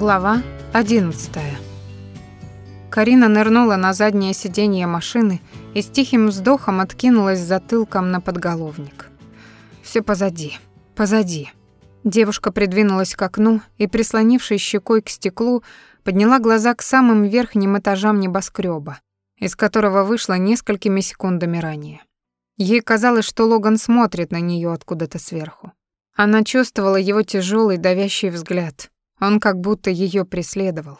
Глава 11. Карина нырнула на заднее сиденье машины и с тихим вздохом откинулась затылком на подголовник. Все позади, позади. Девушка придвинулась к окну и, прислонившись щекой к стеклу, подняла глаза к самым верхним этажам небоскреба, из которого вышла несколькими секундами ранее. Ей казалось, что Логан смотрит на нее откуда-то сверху. Она чувствовала его тяжелый давящий взгляд, он как будто ее преследовал.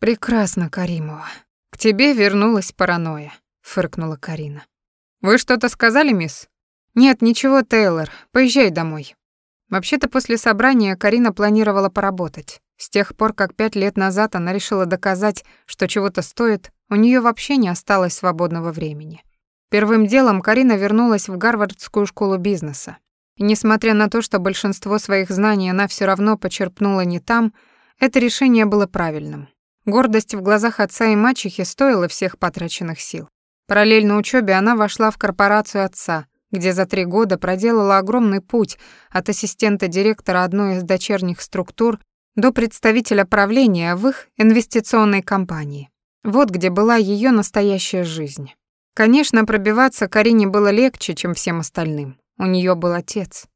«Прекрасно, Каримова. К тебе вернулась паранойя», — фыркнула Карина. «Вы что-то сказали, мисс?» «Нет, ничего, Тейлор. Поезжай домой». Вообще-то после собрания Карина планировала поработать. С тех пор, как пять лет назад она решила доказать, что чего-то стоит, у нее вообще не осталось свободного времени. Первым делом Карина вернулась в Гарвардскую школу бизнеса. Несмотря на то, что большинство своих знаний она все равно почерпнула не там, это решение было правильным. Гордость в глазах отца и мачехи стоила всех потраченных сил. Параллельно учебе она вошла в корпорацию отца, где за три года проделала огромный путь от ассистента директора одной из дочерних структур до представителя правления в их инвестиционной компании. Вот где была ее настоящая жизнь. Конечно, пробиваться Карине было легче, чем всем остальным. У нее был отец.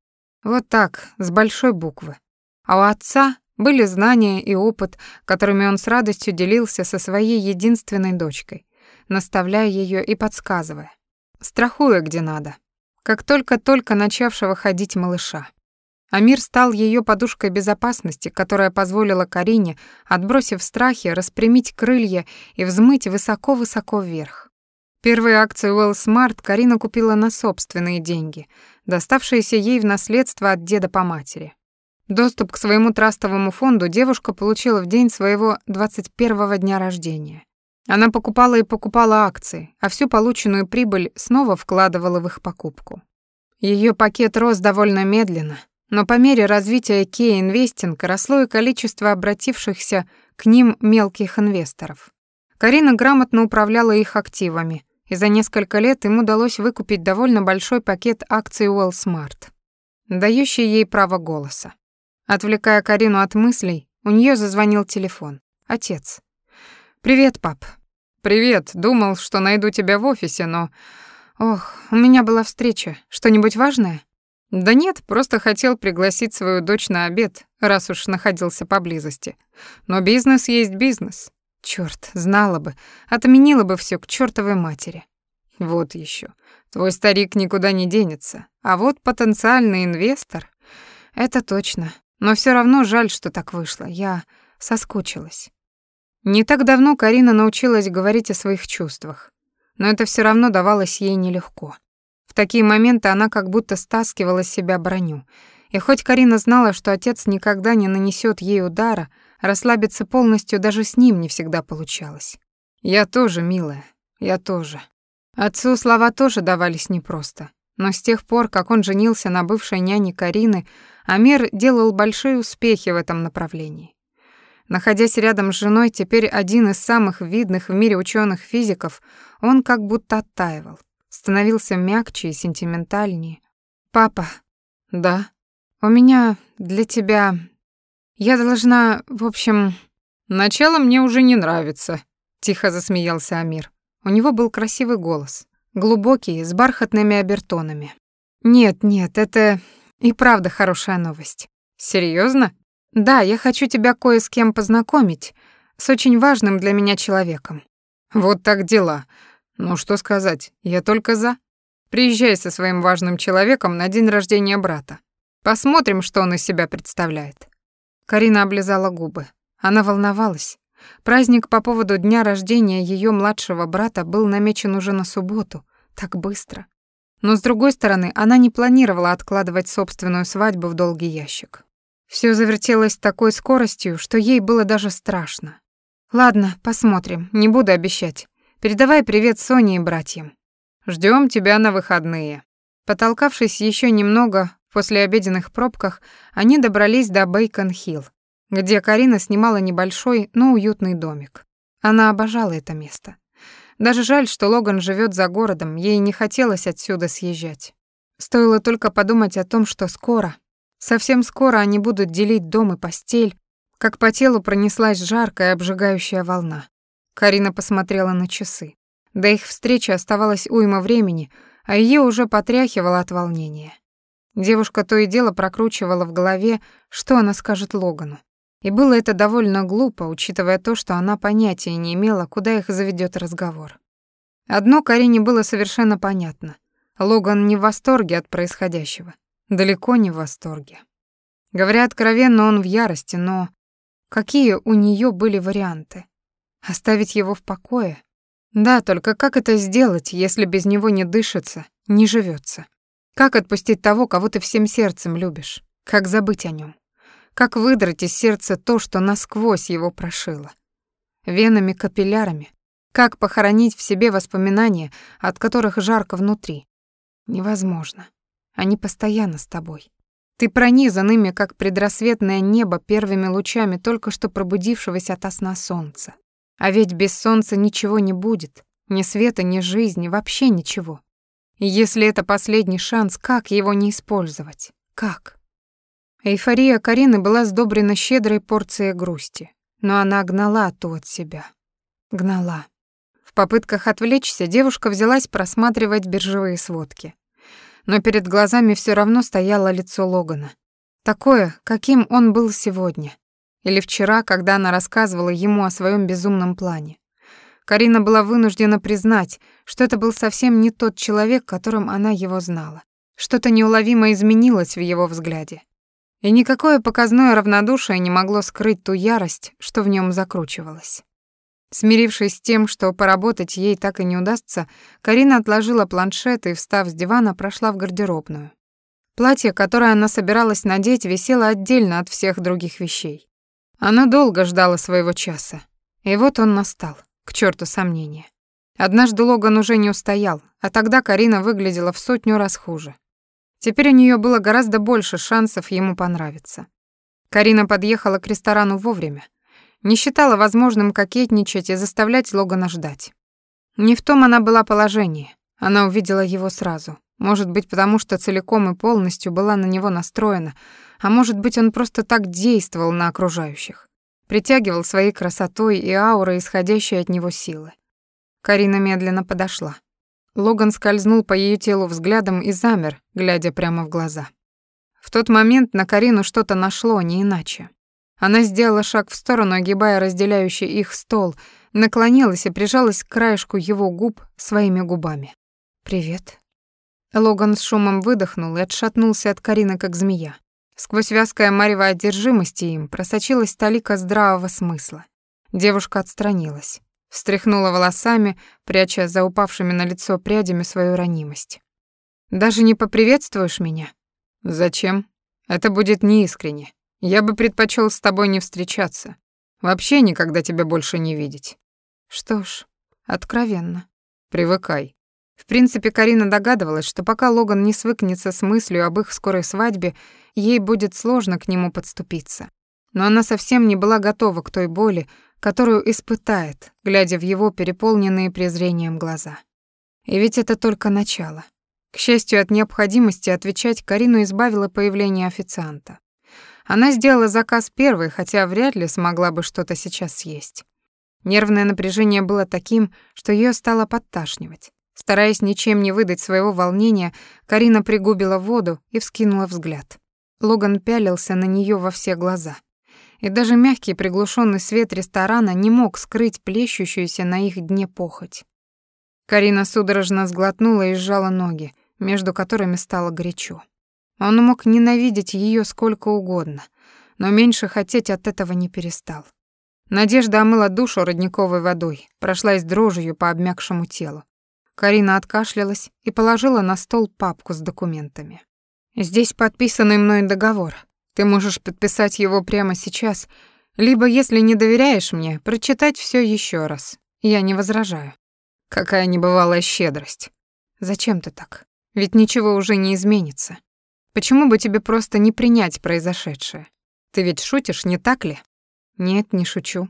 Вот так, с большой буквы. А у отца были знания и опыт, которыми он с радостью делился со своей единственной дочкой, наставляя ее и подсказывая, страхуя где надо, как только-только начавшего ходить малыша. Амир стал ее подушкой безопасности, которая позволила Карине, отбросив страхи, распрямить крылья и взмыть высоко-высоко вверх. Первые акции Well Smart Карина купила на собственные деньги, доставшиеся ей в наследство от деда по матери. Доступ к своему трастовому фонду девушка получила в день своего 21-го дня рождения. Она покупала и покупала акции, а всю полученную прибыль снова вкладывала в их покупку. Ее пакет рос довольно медленно, но по мере развития Key Investing росло и количество обратившихся к ним мелких инвесторов. Карина грамотно управляла их активами, и за несколько лет им удалось выкупить довольно большой пакет акций Smart, дающий ей право голоса. Отвлекая Карину от мыслей, у нее зазвонил телефон. Отец. «Привет, пап». «Привет. Думал, что найду тебя в офисе, но...» «Ох, у меня была встреча. Что-нибудь важное?» «Да нет, просто хотел пригласить свою дочь на обед, раз уж находился поблизости. Но бизнес есть бизнес. Черт, знала бы, отменила бы все к чертовой матери. Вот еще. Твой старик никуда не денется. А вот потенциальный инвестор — это точно. Но все равно жаль, что так вышло. Я соскучилась. Не так давно Карина научилась говорить о своих чувствах. Но это все равно давалось ей нелегко. В такие моменты она как будто стаскивала с себя броню. И хоть Карина знала, что отец никогда не нанесет ей удара, Расслабиться полностью даже с ним не всегда получалось. Я тоже, милая, я тоже. Отцу слова тоже давались непросто. Но с тех пор, как он женился на бывшей няне Карины, Амир делал большие успехи в этом направлении. Находясь рядом с женой, теперь один из самых видных в мире ученых-физиков, он как будто оттаивал, становился мягче и сентиментальнее. «Папа». «Да». «У меня для тебя я должна, в общем... Начало мне уже не нравится, тихо засмеялся Амир. У него был красивый голос, глубокий, с бархатными обертонами. Нет, нет, это и правда хорошая новость. Серьезно? Да, я хочу тебя кое с кем познакомить, с очень важным для меня человеком. Вот так дела. Ну что сказать, я только за. Приезжай со своим важным человеком на день рождения брата. Посмотрим, что он из себя представляет. Карина облизала губы. Она волновалась. Праздник по поводу дня рождения ее младшего брата был намечен уже на субботу. Так быстро. Но, с другой стороны, она не планировала откладывать собственную свадьбу в долгий ящик. Все завертелось такой скоростью, что ей было даже страшно. «Ладно, посмотрим, не буду обещать. Передавай привет Соне и братьям. Ждем тебя на выходные». Потолкавшись еще немного, После обеденных пробках они добрались до Бейкон-Хилл, где Карина снимала небольшой, но уютный домик. Она обожала это место. Даже жаль, что Логан живет за городом, ей не хотелось отсюда съезжать. Стоило только подумать о том, что скоро, совсем скоро они будут делить дом и постель. как по телу пронеслась жаркая обжигающая волна. Карина посмотрела на часы. До их встречи оставалось уйма времени, а ее уже потряхивало от волнения. Девушка то и дело прокручивала в голове, что она скажет Логану. И было это довольно глупо, учитывая то, что она понятия не имела, куда их заведет разговор. Одно Карине было совершенно понятно. Логан не в восторге от происходящего. Далеко не в восторге. Говоря откровенно, он в ярости, но какие у нее были варианты? Оставить его в покое? Да, только как это сделать, если без него не дышится, не живется? Как отпустить того, кого ты всем сердцем любишь? Как забыть о нем? Как выдрать из сердца то, что насквозь его прошило? Венами, капиллярами? Как похоронить в себе воспоминания, от которых жарко внутри? Невозможно. Они постоянно с тобой. Ты пронизан ими, как предрассветное небо первыми лучами только что пробудившегося от сна солнца. А ведь без солнца ничего не будет. Ни света, ни жизни, вообще ничего. Если это последний шанс, как его не использовать? Как? Эйфория Карины была сдобрена щедрой порцией грусти, но она гнала ту от себя. Гнала. В попытках отвлечься девушка взялась просматривать биржевые сводки. Но перед глазами все равно стояло лицо Логана. Такое, каким он был сегодня. Или вчера, когда она рассказывала ему о своем безумном плане. Карина была вынуждена признать, что это был совсем не тот человек, которым она его знала. Что-то неуловимо изменилось в его взгляде. И никакое показное равнодушие не могло скрыть ту ярость, что в нем закручивалась. Смирившись с тем, что поработать ей так и не удастся, Карина отложила планшет и, встав с дивана, прошла в гардеробную. Платье, которое она собиралась надеть, висело отдельно от всех других вещей. Она долго ждала своего часа. И вот он настал. К черту сомнения. Однажды Логан уже не устоял, а тогда Карина выглядела в сотню раз хуже. Теперь у нее было гораздо больше шансов ему понравиться. Карина подъехала к ресторану вовремя. Не считала возможным кокетничать и заставлять Логана ждать. Не в том она была положении. Она увидела его сразу. Может быть, потому что целиком и полностью была на него настроена, а может быть, он просто так действовал на окружающих. Притягивал своей красотой и аурой, исходящей от него силы. Карина медленно подошла. Логан скользнул по ее телу взглядом и замер, глядя прямо в глаза. В тот момент на Карину что-то нашло, не иначе. Она сделала шаг в сторону, огибая разделяющий их стол, наклонилась и прижалась к краешку его губ своими губами. «Привет». Логан с шумом выдохнул и отшатнулся от Карины, как змея. Сквозь вязкое марево одержимости им просочилась талика здравого смысла. Девушка отстранилась, встряхнула волосами, пряча за упавшими на лицо прядями свою ранимость. «Даже не поприветствуешь меня?» «Зачем? Это будет неискренне. Я бы предпочел с тобой не встречаться. Вообще никогда тебя больше не видеть. Что ж, откровенно. Привыкай. В принципе, Карина догадывалась, что пока Логан не свыкнется с мыслью об их скорой свадьбе, ей будет сложно к нему подступиться. Но она совсем не была готова к той боли, которую испытает, глядя в его переполненные презрением глаза. И ведь это только начало. К счастью, от необходимости отвечать Карину избавило появление официанта. Она сделала заказ первой, хотя вряд ли смогла бы что-то сейчас съесть. Нервное напряжение было таким, что ее стало подташнивать. Стараясь ничем не выдать своего волнения, Карина пригубила воду и вскинула взгляд. Логан пялился на нее во все глаза. И даже мягкий приглушенный свет ресторана не мог скрыть плещущуюся на их дне похоть. Карина судорожно сглотнула и сжала ноги, между которыми стало горячо. Он мог ненавидеть ее сколько угодно, но меньше хотеть от этого не перестал. Надежда омыла душу родниковой водой, прошлась дрожью по обмякшему телу. Карина откашлялась и положила на стол папку с документами. «Здесь подписанный мной договор. Ты можешь подписать его прямо сейчас, либо, если не доверяешь мне, прочитать все еще раз. Я не возражаю». «Какая небывалая щедрость». «Зачем ты так? Ведь ничего уже не изменится. Почему бы тебе просто не принять произошедшее? Ты ведь шутишь, не так ли? Нет, не шучу.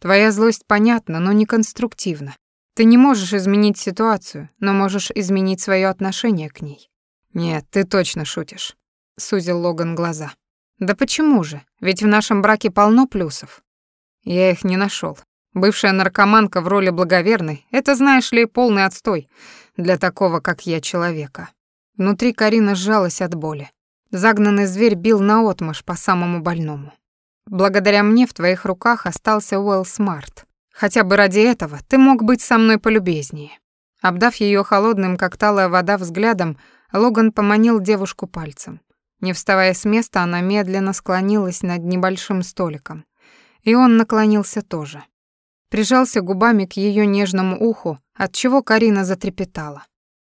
Твоя злость понятна, но не конструктивна. Ты не можешь изменить ситуацию, но можешь изменить свое отношение к ней. Нет, ты точно шутишь, сузил Логан глаза. Да почему же? Ведь в нашем браке полно плюсов. Я их не нашел. Бывшая наркоманка в роли благоверной — это, знаешь ли, полный отстой для такого, как я, человека. Внутри Карина сжалась от боли. Загнанный зверь бил наотмашь по самому больному. Благодаря мне в твоих руках остался Уэлл Смарт. Хотя бы ради этого ты мог быть со мной полюбезнее. Обдав ее холодным, как талая вода, взглядом, Логан поманил девушку пальцем. Не вставая с места, она медленно склонилась над небольшим столиком. И он наклонился тоже. Прижался губами к ее нежному уху, от чего Карина затрепетала.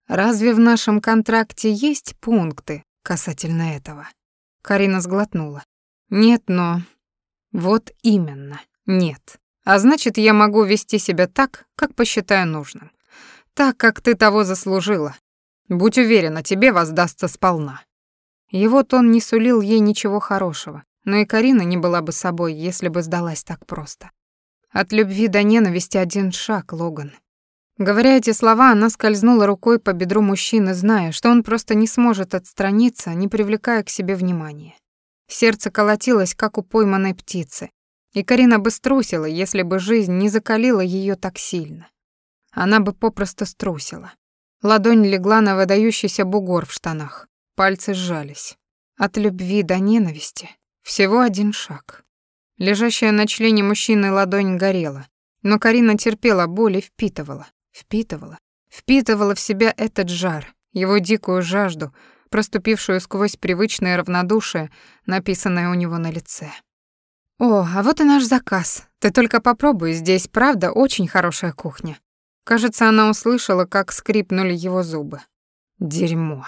«Разве в нашем контракте есть пункты касательно этого?» Карина сглотнула. «Нет, но...» «Вот именно, нет. А значит, я могу вести себя так, как посчитаю нужным. Так, как ты того заслужила. Будь уверена, тебе воздастся сполна». Его тон не сулил ей ничего хорошего, но и Карина не была бы собой, если бы сдалась так просто. От любви до ненависти один шаг, Логан. Говоря эти слова, она скользнула рукой по бедру мужчины, зная, что он просто не сможет отстраниться, не привлекая к себе внимания. Сердце колотилось, как у пойманной птицы, и Карина бы струсила, если бы жизнь не закалила ее так сильно. Она бы попросту струсила. Ладонь легла на выдающийся бугор в штанах. Пальцы сжались. От любви до ненависти всего один шаг. Лежащая на члене мужчины ладонь горела, но Карина терпела боль и впитывала, впитывала, впитывала в себя этот жар, его дикую жажду, проступившую сквозь привычное равнодушие, написанное у него на лице. «О, а вот и наш заказ. Ты только попробуй, здесь, правда, очень хорошая кухня». Кажется, она услышала, как скрипнули его зубы. «Дерьмо»,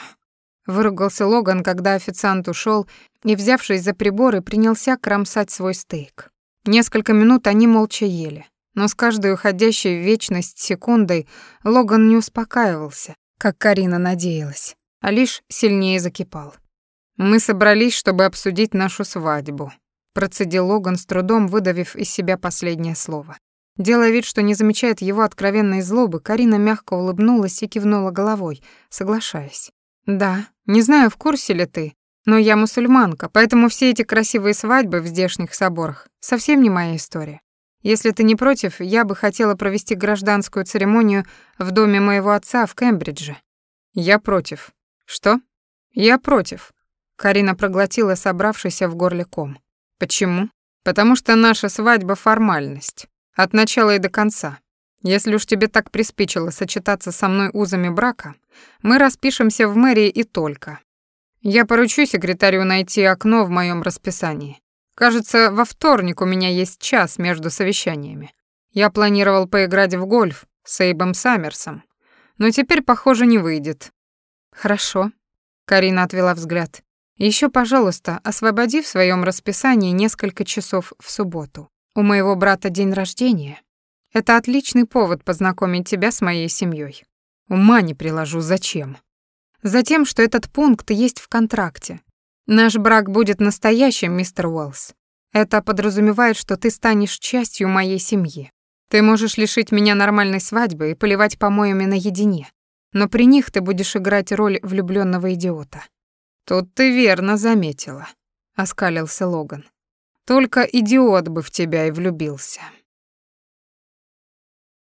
Выругался Логан, когда официант ушел и, взявшись за приборы, принялся кромсать свой стейк. Несколько минут они молча ели, но с каждой уходящей в вечность секундой Логан не успокаивался, как Карина надеялась, а лишь сильнее закипал. «Мы собрались, чтобы обсудить нашу свадьбу», процедил Логан с трудом, выдавив из себя последнее слово. Делая вид, что не замечает его откровенной злобы, Карина мягко улыбнулась и кивнула головой, соглашаясь. «Да, не знаю, в курсе ли ты, но я мусульманка, поэтому все эти красивые свадьбы в здешних соборах совсем не моя история. Если ты не против, я бы хотела провести гражданскую церемонию в доме моего отца в Кембридже». «Я против». «Что?» «Я против». Карина проглотила собравшийся в горле ком. «Почему?» «Потому что наша свадьба — формальность. От начала и до конца. Если уж тебе так приспичило сочетаться со мной узами брака, мы распишемся в мэрии и только. Я поручу секретарю найти окно в моем расписании. Кажется, во вторник у меня есть час между совещаниями. Я планировал поиграть в гольф с Эйбом Саммерсом, но теперь, похоже, не выйдет. Хорошо. Карина отвела взгляд. Еще, пожалуйста, освободи в своем расписании несколько часов в субботу. У моего брата день рождения, это отличный повод познакомить тебя с моей семьей. Ума не приложу, зачем? Затем, что этот пункт есть в контракте. Наш брак будет настоящим, мистер Уэллс. Это подразумевает, что ты станешь частью моей семьи. Ты можешь лишить меня нормальной свадьбы и поливать помоями наедине, но при них ты будешь играть роль влюбленного идиота. Тут ты верно заметила, оскалился Логан. Только идиот бы в тебя и влюбился.